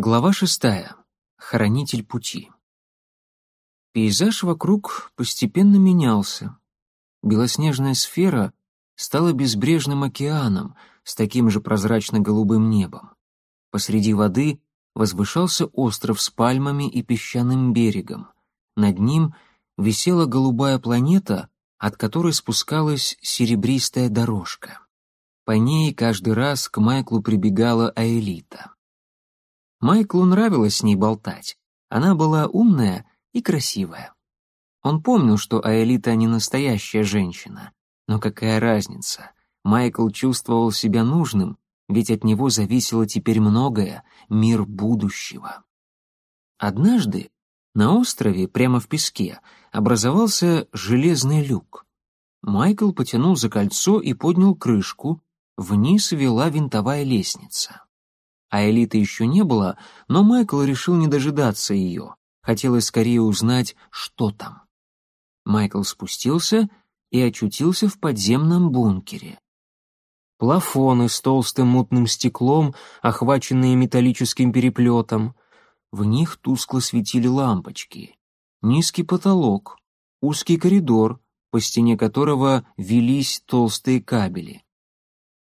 Глава шестая. Хранитель пути. Пейзаж вокруг постепенно менялся. Белоснежная сфера стала безбрежным океаном с таким же прозрачно-голубым небом. Посреди воды возвышался остров с пальмами и песчаным берегом. Над ним висела голубая планета, от которой спускалась серебристая дорожка. По ней каждый раз к Майклу прибегала Аэлита. Майклу нравилось с ней болтать. Она была умная и красивая. Он помнил, что Аэлита не настоящая женщина. Но какая разница? Майкл чувствовал себя нужным, ведь от него зависело теперь многое, мир будущего. Однажды на острове, прямо в песке, образовался железный люк. Майкл потянул за кольцо и поднял крышку, вниз вела винтовая лестница. А элиты еще не было, но Майкл решил не дожидаться ее. Хотелось скорее узнать, что там. Майкл спустился и очутился в подземном бункере. Плафоны с толстым мутным стеклом, охваченные металлическим переплетом. В них тускло светили лампочки. Низкий потолок, узкий коридор, по стене которого велись толстые кабели.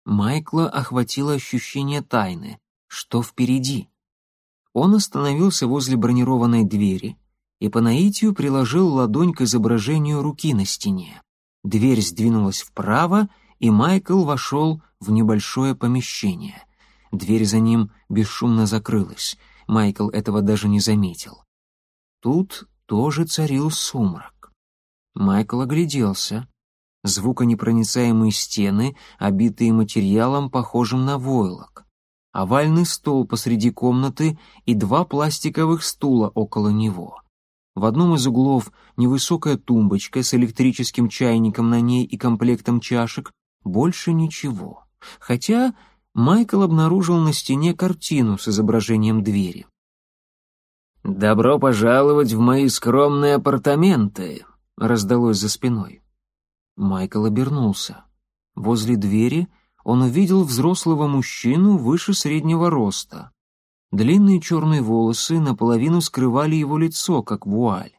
Майкла охватило ощущение тайны что впереди. Он остановился возле бронированной двери и по наитию приложил ладонь к изображению руки на стене. Дверь сдвинулась вправо, и Майкл вошел в небольшое помещение. Дверь за ним бесшумно закрылась. Майкл этого даже не заметил. Тут тоже царил сумрак. Майкл огляделся. Звуконепроницаемые стены, обитые материалом, похожим на войлок овальный стол посреди комнаты и два пластиковых стула около него. В одном из углов невысокая тумбочка с электрическим чайником на ней и комплектом чашек, больше ничего. Хотя Майкл обнаружил на стене картину с изображением двери. «Добро пожаловать в мои скромные апартаменты», — раздалось за спиной. Майкл обернулся. Возле двери — он увидел взрослого мужчину выше среднего роста. Длинные черные волосы наполовину скрывали его лицо, как вуаль.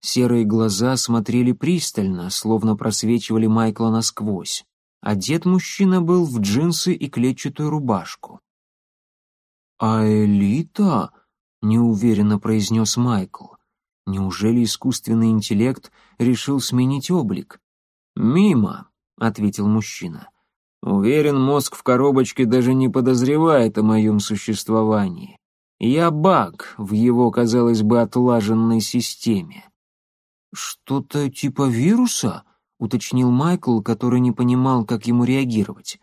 Серые глаза смотрели пристально, словно просвечивали Майкла насквозь. Одет мужчина был в джинсы и клетчатую рубашку. «А элита?» — неуверенно произнес Майкл. «Неужели искусственный интеллект решил сменить облик?» «Мимо», — ответил мужчина. Уверен, мозг в коробочке даже не подозревает о моем существовании. Я баг в его, казалось бы, отлаженной системе. «Что-то типа вируса?» — уточнил Майкл, который не понимал, как ему реагировать.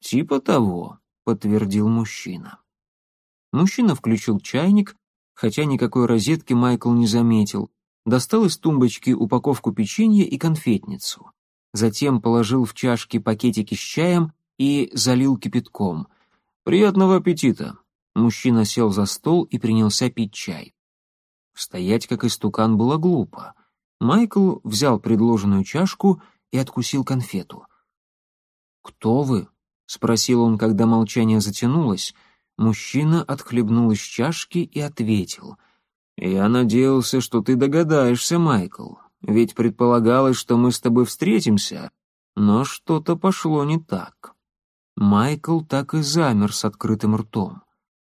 «Типа того», — подтвердил мужчина. Мужчина включил чайник, хотя никакой розетки Майкл не заметил, достал из тумбочки упаковку печенья и конфетницу затем положил в чашки пакетики с чаем и залил кипятком. «Приятного аппетита!» Мужчина сел за стол и принялся пить чай. Стоять как истукан было глупо. Майкл взял предложенную чашку и откусил конфету. «Кто вы?» — спросил он, когда молчание затянулось. Мужчина отхлебнул из чашки и ответил. «Я надеялся, что ты догадаешься, Майкл ведь предполагалось, что мы с тобой встретимся, но что-то пошло не так. Майкл так и замер с открытым ртом.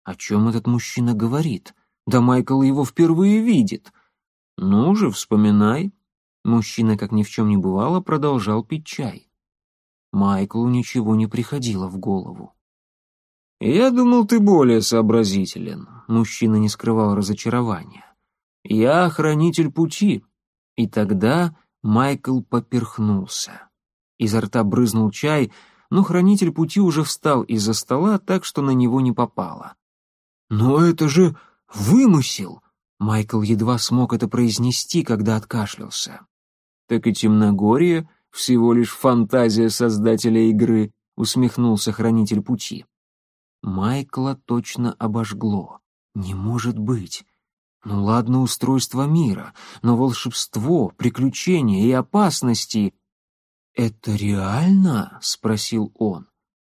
О чем этот мужчина говорит? Да Майкл его впервые видит. Ну же, вспоминай. Мужчина, как ни в чем не бывало, продолжал пить чай. Майклу ничего не приходило в голову. «Я думал, ты более сообразителен», — мужчина не скрывал разочарования. «Я хранитель пути, и тогда Майкл поперхнулся. Изо рта брызнул чай, но хранитель пути уже встал из-за стола так, что на него не попало. «Но это же вымысел!» Майкл едва смог это произнести, когда откашлялся. «Так и темногорье — всего лишь фантазия создателя игры», — усмехнулся хранитель пути. Майкла точно обожгло. «Не может быть! Ну ладно устройство мира, но волшебство, приключения и опасности... «Это реально?» — спросил он.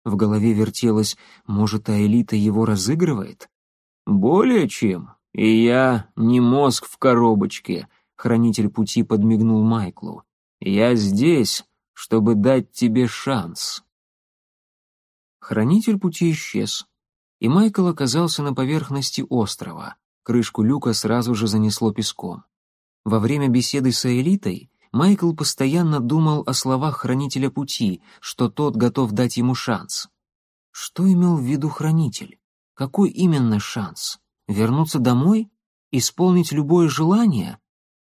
В голове вертелось, может, а элита его разыгрывает? «Более чем. И я не мозг в коробочке», — хранитель пути подмигнул Майклу. «Я здесь, чтобы дать тебе шанс». Хранитель пути исчез, и Майкл оказался на поверхности острова. Крышку люка сразу же занесло песком. Во время беседы с Элитой Майкл постоянно думал о словах хранителя пути, что тот готов дать ему шанс. Что имел в виду хранитель? Какой именно шанс? Вернуться домой? Исполнить любое желание?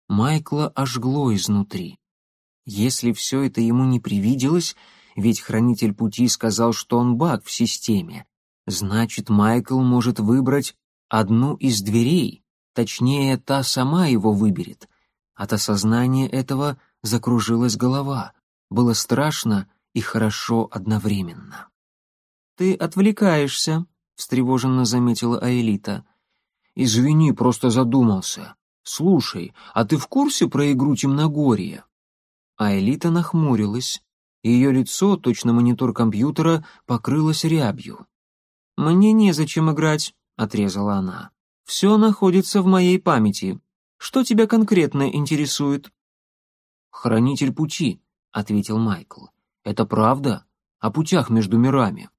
Майкла ожгло изнутри. Если все это ему не привиделось, ведь хранитель пути сказал, что он баг в системе, значит, Майкл может выбрать одну из дверей, точнее, та сама его выберет. От осознания этого закружилась голова. Было страшно и хорошо одновременно. «Ты отвлекаешься», — встревоженно заметила Аэлита. «Извини, просто задумался. Слушай, а ты в курсе про игру «Темногорье»?» Аэлита нахмурилась. Ее лицо, точно монитор компьютера, покрылось рябью. «Мне незачем играть», — отрезала она. «Все находится в моей памяти. Что тебя конкретно интересует?» «Хранитель пути», — ответил Майкл. «Это правда? О путях между мирами».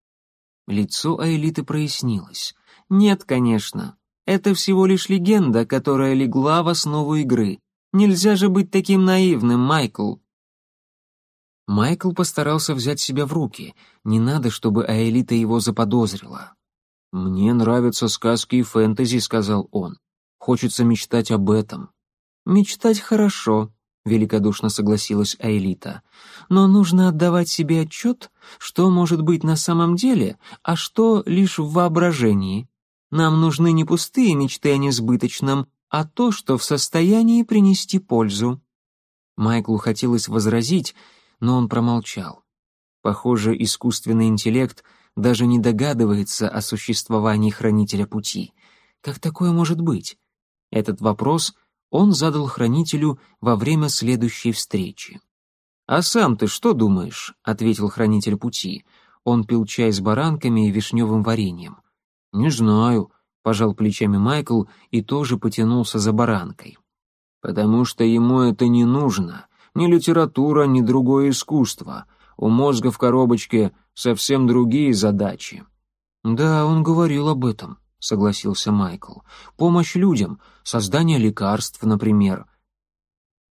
Лицо Аэлиты прояснилось. «Нет, конечно. Это всего лишь легенда, которая легла в основу игры. Нельзя же быть таким наивным, Майкл». Майкл постарался взять себя в руки. Не надо, чтобы Аэлита его заподозрила. «Мне нравятся сказки и фэнтези», — сказал он. «Хочется мечтать об этом». «Мечтать хорошо», — великодушно согласилась Аэлита. «Но нужно отдавать себе отчет, что может быть на самом деле, а что лишь в воображении. Нам нужны не пустые мечты о несбыточном, а то, что в состоянии принести пользу». Майклу хотелось возразить, но он промолчал. Похоже, искусственный интеллект даже не догадывается о существовании хранителя пути. Как такое может быть? Этот вопрос он задал хранителю во время следующей встречи. «А сам ты что думаешь?» — ответил хранитель пути. Он пил чай с баранками и вишневым вареньем. «Не знаю», — пожал плечами Майкл и тоже потянулся за баранкой. «Потому что ему это не нужно. Ни литература, ни другое искусство. У мозга в коробочке совсем другие задачи». «Да, он говорил об этом согласился Майкл. Помощь людям, создание лекарств, например.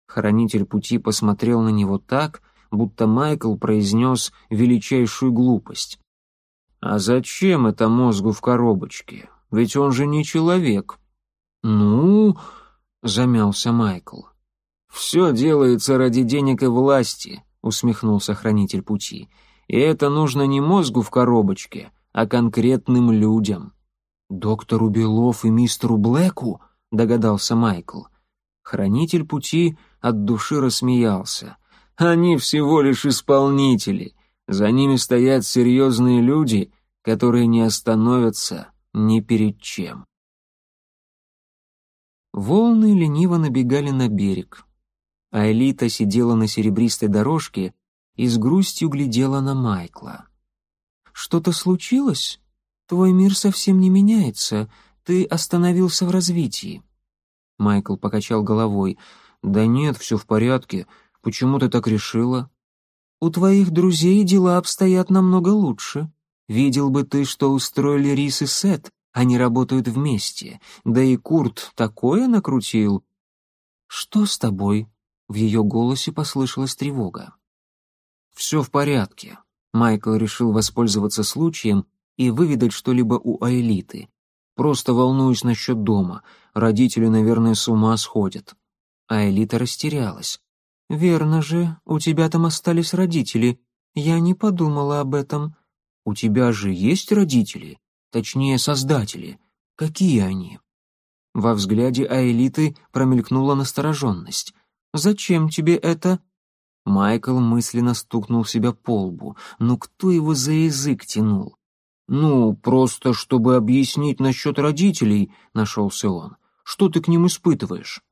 Хранитель пути посмотрел на него так, будто Майкл произнес величайшую глупость. «А зачем это мозгу в коробочке? Ведь он же не человек». «Ну...» — замялся Майкл. «Все делается ради денег и власти», — усмехнулся хранитель пути. «И это нужно не мозгу в коробочке, а конкретным людям». «Доктору Белов и мистеру Блэку?» — догадался Майкл. Хранитель пути от души рассмеялся. «Они всего лишь исполнители. За ними стоят серьезные люди, которые не остановятся ни перед чем». Волны лениво набегали на берег, а Элита сидела на серебристой дорожке и с грустью глядела на Майкла. «Что-то случилось?» Твой мир совсем не меняется, ты остановился в развитии». Майкл покачал головой. «Да нет, все в порядке. Почему ты так решила?» «У твоих друзей дела обстоят намного лучше. Видел бы ты, что устроили Рис и Сет. Они работают вместе. Да и Курт такое накрутил». «Что с тобой?» В ее голосе послышалась тревога. «Все в порядке». Майкл решил воспользоваться случаем и выведать что-либо у Аэлиты. Просто волнуюсь насчет дома. Родители, наверное, с ума сходят. Аэлита растерялась. «Верно же, у тебя там остались родители. Я не подумала об этом». «У тебя же есть родители? Точнее, создатели. Какие они?» Во взгляде Аэлиты промелькнула настороженность. «Зачем тебе это?» Майкл мысленно стукнул себя по лбу. «Ну кто его за язык тянул?» «Ну, просто чтобы объяснить насчет родителей», — нашелся он. «Что ты к ним испытываешь?»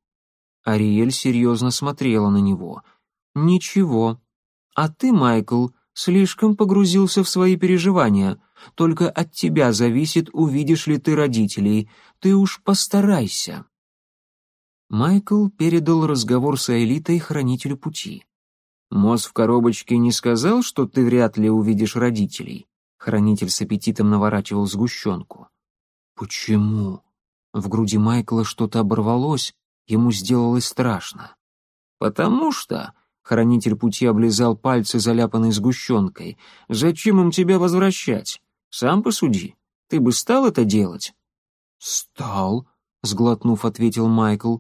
Ариэль серьезно смотрела на него. «Ничего. А ты, Майкл, слишком погрузился в свои переживания. Только от тебя зависит, увидишь ли ты родителей. Ты уж постарайся». Майкл передал разговор с Аэлитой хранителю пути. «Моз в коробочке не сказал, что ты вряд ли увидишь родителей?» Хранитель с аппетитом наворачивал сгущенку. «Почему?» В груди Майкла что-то оборвалось, ему сделалось страшно. «Потому что...» — хранитель пути облизал пальцы, заляпанной сгущенкой. «Зачем им тебя возвращать? Сам посуди. Ты бы стал это делать?» «Стал», — сглотнув, ответил Майкл.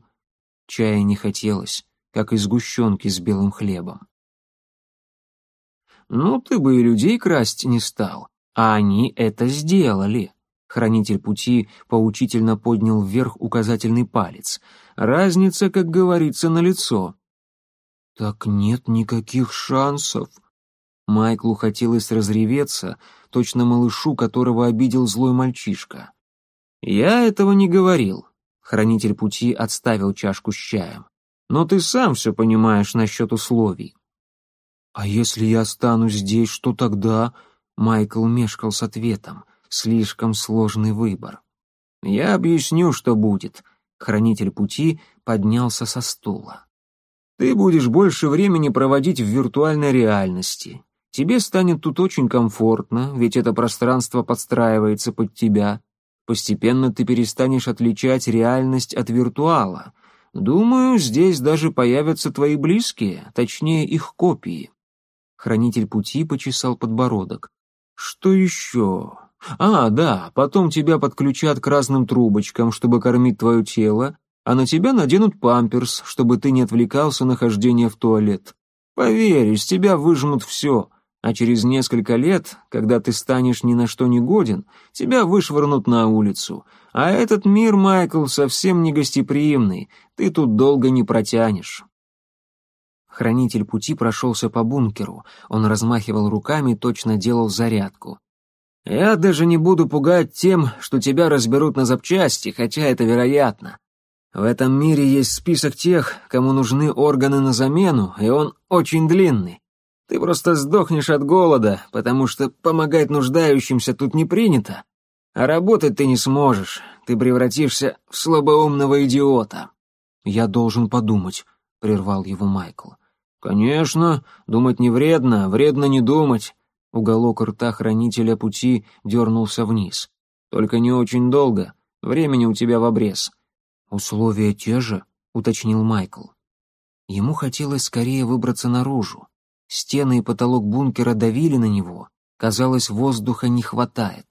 Чая не хотелось, как и сгущенки с белым хлебом. «Ну, ты бы и людей красть не стал, а они это сделали». Хранитель пути поучительно поднял вверх указательный палец. «Разница, как говорится, на лицо. «Так нет никаких шансов». Майклу хотелось разреветься, точно малышу, которого обидел злой мальчишка. «Я этого не говорил», Хранитель пути отставил чашку с чаем. «Но ты сам все понимаешь насчет условий». «А если я останусь здесь, что тогда?» Майкл мешкал с ответом. Слишком сложный выбор. «Я объясню, что будет». Хранитель пути поднялся со стула. «Ты будешь больше времени проводить в виртуальной реальности. Тебе станет тут очень комфортно, ведь это пространство подстраивается под тебя. Постепенно ты перестанешь отличать реальность от виртуала. Думаю, здесь даже появятся твои близкие, точнее их копии. Хранитель пути почесал подбородок. Что еще? А, да, потом тебя подключат к разным трубочкам, чтобы кормить твое тело, а на тебя наденут памперс, чтобы ты не отвлекался на хождение в туалет. Поверь, из тебя выжмут все — а через несколько лет, когда ты станешь ни на что не годен, тебя вышвырнут на улицу. А этот мир, Майкл, совсем не гостеприимный, ты тут долго не протянешь». Хранитель пути прошелся по бункеру, он размахивал руками, точно делал зарядку. «Я даже не буду пугать тем, что тебя разберут на запчасти, хотя это вероятно. В этом мире есть список тех, кому нужны органы на замену, и он очень длинный. Ты просто сдохнешь от голода, потому что помогать нуждающимся тут не принято. А работать ты не сможешь, ты превратишься в слабоумного идиота». «Я должен подумать», — прервал его Майкл. «Конечно, думать не вредно, вредно не думать». Уголок рта хранителя пути дернулся вниз. «Только не очень долго, времени у тебя в обрез». «Условия те же», — уточнил Майкл. Ему хотелось скорее выбраться наружу. Стены и потолок бункера давили на него. Казалось, воздуха не хватает.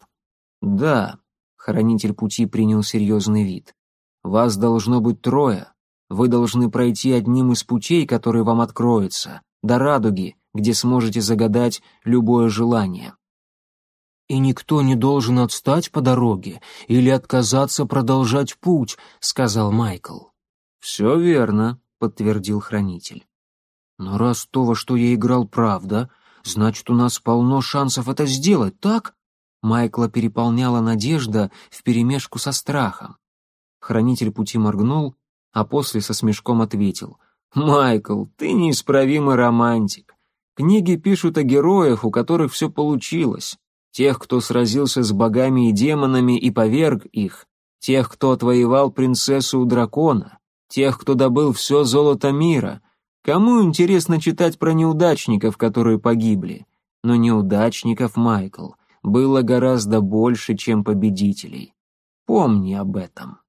«Да», — хранитель пути принял серьезный вид. «Вас должно быть трое. Вы должны пройти одним из путей, который вам откроется, до радуги, где сможете загадать любое желание». «И никто не должен отстать по дороге или отказаться продолжать путь», — сказал Майкл. «Все верно», — подтвердил хранитель. Но раз то, во что я играл, правда, значит, у нас полно шансов это сделать, так? Майкла переполняла надежда вперемешку со страхом. Хранитель пути моргнул, а после со смешком ответил. «Майкл, ты неисправимый романтик. Книги пишут о героях, у которых все получилось. Тех, кто сразился с богами и демонами и поверг их. Тех, кто отвоевал принцессу у дракона. Тех, кто добыл все золото мира. Кому интересно читать про неудачников, которые погибли? Но неудачников, Майкл, было гораздо больше, чем победителей. Помни об этом.